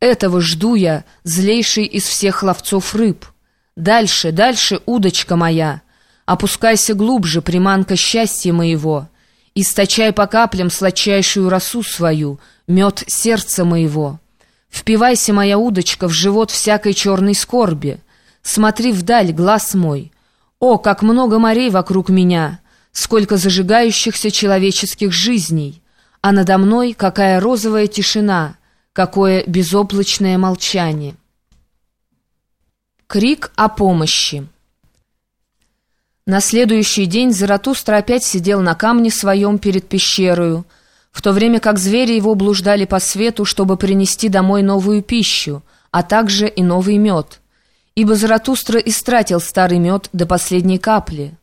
Этого жду я, злейший из всех ловцов рыб. Дальше, дальше, удочка моя. Опускайся глубже, приманка счастья моего. Источай по каплям сладчайшую росу свою, мед сердца моего. Впивайся, моя удочка, в живот всякой черной скорби. Смотри вдаль, глаз мой. О, как много морей вокруг меня, сколько зажигающихся человеческих жизней. А надо мной какая розовая тишина — какое безоблачное молчание. Крик о помощи. На следующий день Заратустра опять сидел на камне своем перед пещерою, в то время как звери его блуждали по свету, чтобы принести домой новую пищу, а также и новый мед. Ибо Заратустра истратил старый мед до последней капли.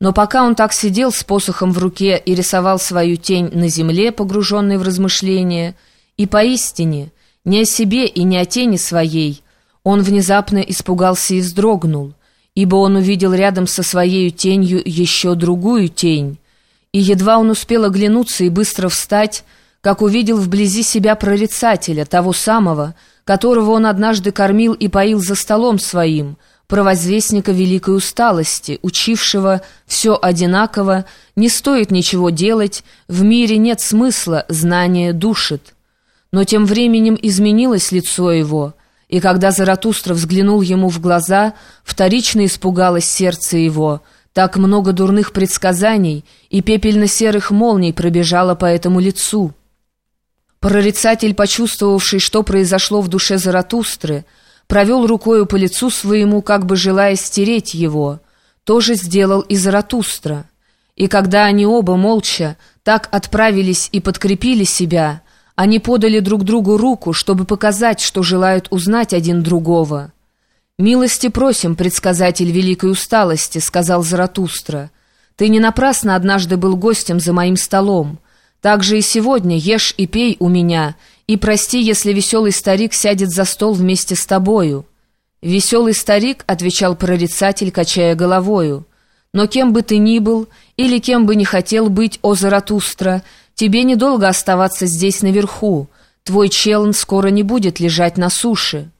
Но пока он так сидел с посохом в руке и рисовал свою тень на земле, погруженной в размышления, и поистине, не о себе и не о тени своей, он внезапно испугался и вздрогнул, ибо он увидел рядом со своей тенью еще другую тень, и едва он успел оглянуться и быстро встать, как увидел вблизи себя прорицателя, того самого, которого он однажды кормил и поил за столом своим, провозвестника великой усталости, учившего все одинаково, не стоит ничего делать, в мире нет смысла, знание душит. Но тем временем изменилось лицо его, и когда Заратустра взглянул ему в глаза, вторично испугалось сердце его. Так много дурных предсказаний и пепельно-серых молний пробежало по этому лицу. Прорицатель, почувствовавший, что произошло в душе Заратустры, провел рукою по лицу своему, как бы желая стереть его. То же сделал и Заратустра. И когда они оба молча так отправились и подкрепили себя, они подали друг другу руку, чтобы показать, что желают узнать один другого. «Милости просим, предсказатель великой усталости», — сказал Заратустра. «Ты не напрасно однажды был гостем за моим столом. Так же и сегодня ешь и пей у меня, и прости, если веселый старик сядет за стол вместе с тобою». «Веселый старик», — отвечал прорицатель, качая головою, — «но кем бы ты ни был, или кем бы ни хотел быть, о Заратустра, — Тебе недолго оставаться здесь наверху. Твой челн скоро не будет лежать на суше».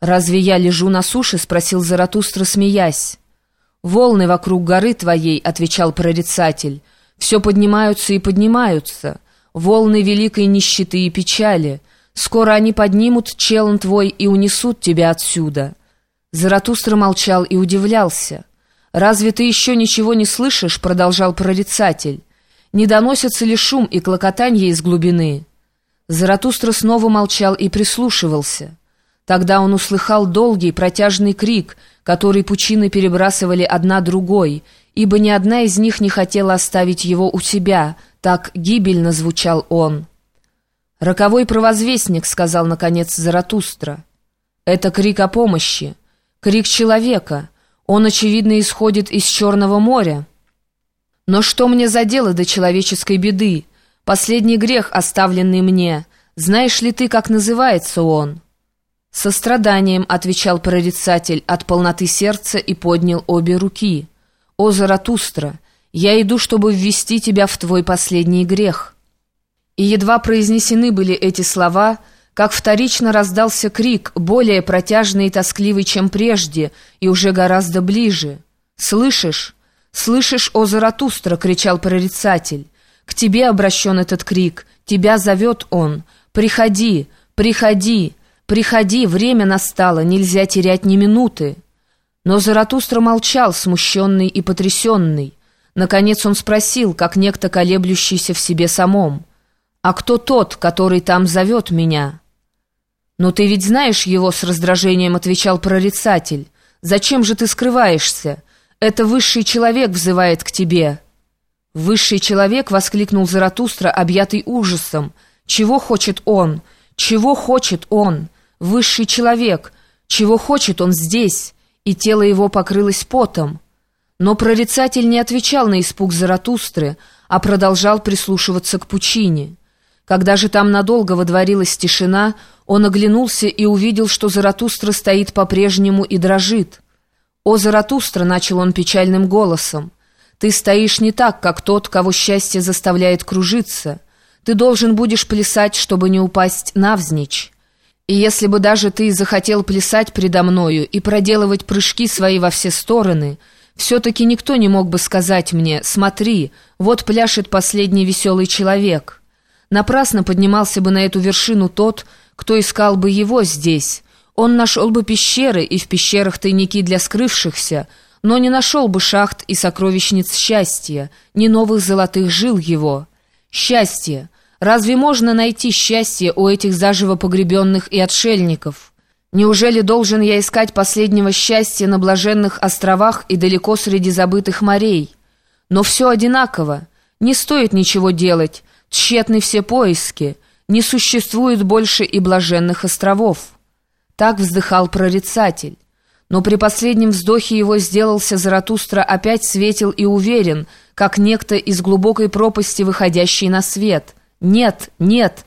«Разве я лежу на суше?» — спросил Заратустра, смеясь. «Волны вокруг горы твоей», — отвечал прорицатель, — «все поднимаются и поднимаются. Волны великой нищеты и печали. Скоро они поднимут челн твой и унесут тебя отсюда». Заратустра молчал и удивлялся. «Разве ты еще ничего не слышишь?» — продолжал прорицатель не доносится ли шум и клокотанье из глубины. Заратустра снова молчал и прислушивался. Тогда он услыхал долгий протяжный крик, который пучины перебрасывали одна другой, ибо ни одна из них не хотела оставить его у себя, так гибельно звучал он. «Роковой провозвестник», — сказал, наконец, Заратустра. «Это крик о помощи, крик человека. Он, очевидно, исходит из Черного моря». Но что мне за дело до человеческой беды? Последний грех, оставленный мне. Знаешь ли ты, как называется он?» «Состраданием», — отвечал прорицатель от полноты сердца и поднял обе руки. «О, Заратустра, я иду, чтобы ввести тебя в твой последний грех». И едва произнесены были эти слова, как вторично раздался крик, более протяжный и тоскливый, чем прежде, и уже гораздо ближе. «Слышишь?» «Слышишь, о Заратустра!» — кричал прорицатель. «К тебе обращен этот крик, тебя зовет он. Приходи, приходи, приходи, время настало, нельзя терять ни минуты». Но Заратустра молчал, смущенный и потрясенный. Наконец он спросил, как некто колеблющийся в себе самом. «А кто тот, который там зовет меня?» «Но ты ведь знаешь его с раздражением», — отвечал прорицатель. «Зачем же ты скрываешься? «Это высший человек взывает к тебе!» «Высший человек!» — воскликнул Заратустра, объятый ужасом. «Чего хочет он? Чего хочет он? Высший человек! Чего хочет он здесь?» И тело его покрылось потом. Но прорицатель не отвечал на испуг Заратустры, а продолжал прислушиваться к пучине. Когда же там надолго водворилась тишина, он оглянулся и увидел, что Заратустра стоит по-прежнему и дрожит. «О, Заратустра!» — начал он печальным голосом. «Ты стоишь не так, как тот, кого счастье заставляет кружиться. Ты должен будешь плясать, чтобы не упасть навзничь. И если бы даже ты захотел плясать предо мною и проделывать прыжки свои во все стороны, все-таки никто не мог бы сказать мне «Смотри, вот пляшет последний веселый человек». Напрасно поднимался бы на эту вершину тот, кто искал бы его здесь. Он нашел бы пещеры и в пещерах тайники для скрывшихся, но не нашел бы шахт и сокровищниц счастья, ни новых золотых жил его. Счастье! Разве можно найти счастье у этих заживо погребенных и отшельников? Неужели должен я искать последнего счастья на блаженных островах и далеко среди забытых морей? Но все одинаково. Не стоит ничего делать. Тщетны все поиски. Не существует больше и блаженных островов. Так вздыхал прорицатель. Но при последнем вздохе его сделался Заратустра опять светил и уверен, как некто из глубокой пропасти, выходящий на свет — «Нет, нет!»